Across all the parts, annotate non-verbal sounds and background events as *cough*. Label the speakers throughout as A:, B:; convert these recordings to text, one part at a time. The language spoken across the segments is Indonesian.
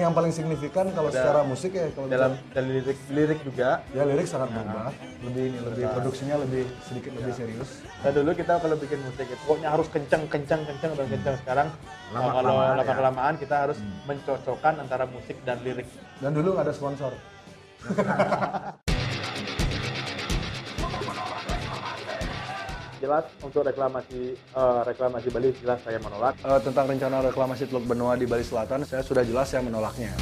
A: Yang paling signifikan kalau
B: Ada-
A: secara musik ya kalau
B: dalam dan lirik lirik juga
A: ya lirik sangat berubah. Lebih ini lebih produksinya lebih sedikit lebih serius.
B: Nah, dulu kita kalau bikin musik itu pokoknya harus kencang kencang kencang dan kencang sekarang
C: Lama-
B: nah, kalau lama
C: ya.
B: kelamaan kita harus mencocokkan antara musik dan lirik
A: Dan dulu nggak ada sponsor. *laughs*
B: jelas untuk reklamasi eh, reklamasi Bali jelas saya menolak
A: Eh, tentang rencana reklamasi Teluk Benua di Bali Selatan, saya sudah jelas saya menolaknya.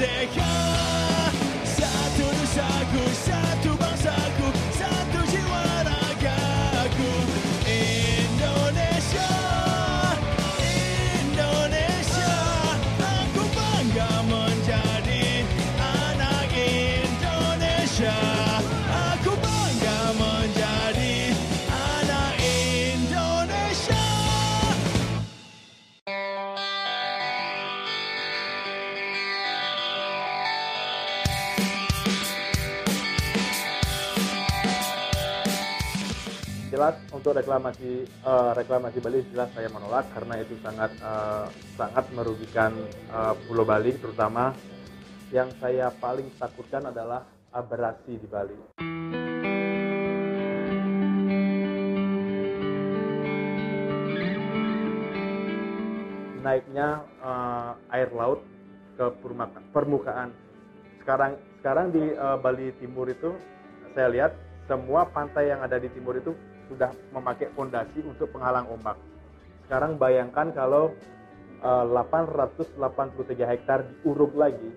D: Yang
B: jelas untuk reklamasi eh, reklamasi Bali jelas saya menolak karena itu sangat eh, sangat merugikan eh, Pulau Bali terutama yang saya paling takutkan adalah abrasi di Bali. Naiknya eh, air laut ke permuka- permukaan. Sekarang sekarang di eh, Bali Timur itu saya lihat semua pantai yang ada di timur itu sudah memakai fondasi untuk penghalang ombak. Sekarang bayangkan kalau eh, 883 hektar diuruk lagi,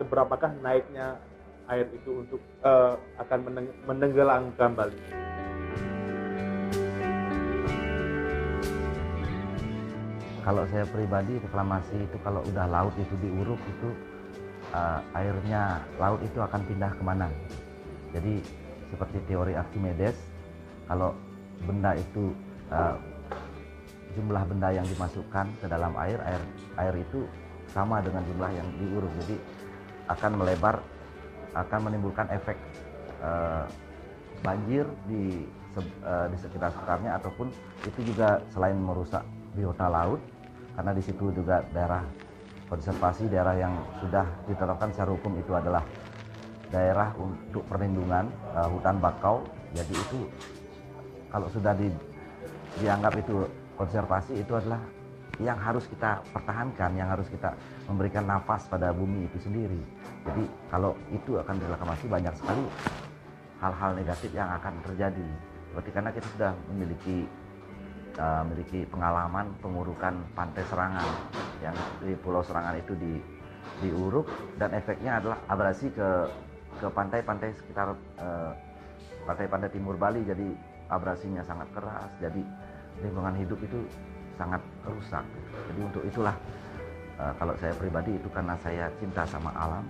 B: seberapakah naiknya air itu untuk eh, akan meneng- menenggelamkan Bali.
C: Kalau saya pribadi reklamasi itu kalau udah laut itu diuruk itu uh, airnya laut itu akan pindah ke mana. Jadi seperti teori Archimedes, kalau benda itu uh, jumlah benda yang dimasukkan ke dalam air, air air itu sama dengan jumlah yang diuruk. Jadi akan melebar, akan menimbulkan efek uh, banjir di eh, di sekitar sekitarnya ataupun itu juga selain merusak biota laut karena di situ juga daerah konservasi daerah yang sudah ditetapkan secara hukum itu adalah daerah untuk perlindungan uh, hutan bakau. Jadi itu kalau sudah di, dianggap itu konservasi itu adalah yang harus kita pertahankan, yang harus kita memberikan nafas pada bumi itu sendiri. Jadi kalau itu akan direklamasi banyak sekali hal-hal negatif yang akan terjadi. Seperti karena kita sudah memiliki uh, memiliki pengalaman pengurukan pantai Serangan yang di Pulau Serangan itu di diuruk dan efeknya adalah abrasi ke ke pantai-pantai sekitar uh, pantai-pantai timur Bali. Jadi abrasinya sangat keras jadi lingkungan hidup itu sangat rusak. Jadi untuk itulah uh, kalau saya pribadi itu karena saya cinta sama alam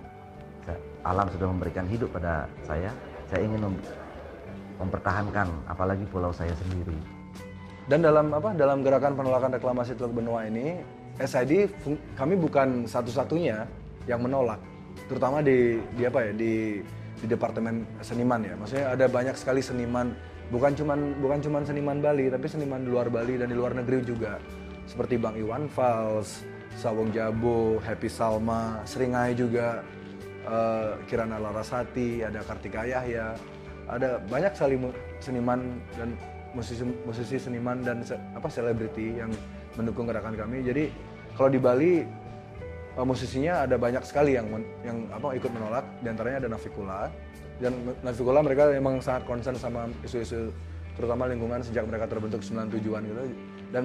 C: alam sudah memberikan hidup pada saya saya ingin mem mempertahankan apalagi pulau saya sendiri.
E: Dan dalam apa? Dalam gerakan penolakan reklamasi Teluk Benua ini, SID kami bukan satu-satunya yang menolak, terutama di di apa ya di di departemen seniman ya. Maksudnya ada banyak sekali seniman, bukan cuman bukan cuman seniman Bali, tapi seniman di luar Bali dan di luar negeri juga. Seperti Bang Iwan Fals, Sawong Jabo, Happy Salma, Seringai juga, eh, Kirana Larasati, ada Kartika Yahya, ada banyak sekali seniman dan musisi musisi seniman dan se- apa selebriti yang mendukung gerakan kami. Jadi kalau di Bali eh, musisinya ada banyak sekali yang men- yang apa ikut menolak. Di antaranya ada Navikula. Dan Navikula mereka memang sangat concern sama isu-isu terutama lingkungan sejak mereka terbentuk 97-an gitu. Dan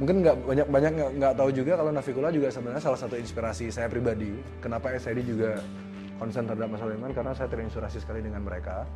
E: mungkin nggak banyak banyak nggak tahu juga kalau Navikula juga sebenarnya salah satu inspirasi saya pribadi. Kenapa SID juga concern terhadap masalah lingkungan karena saya terinspirasi sekali dengan mereka.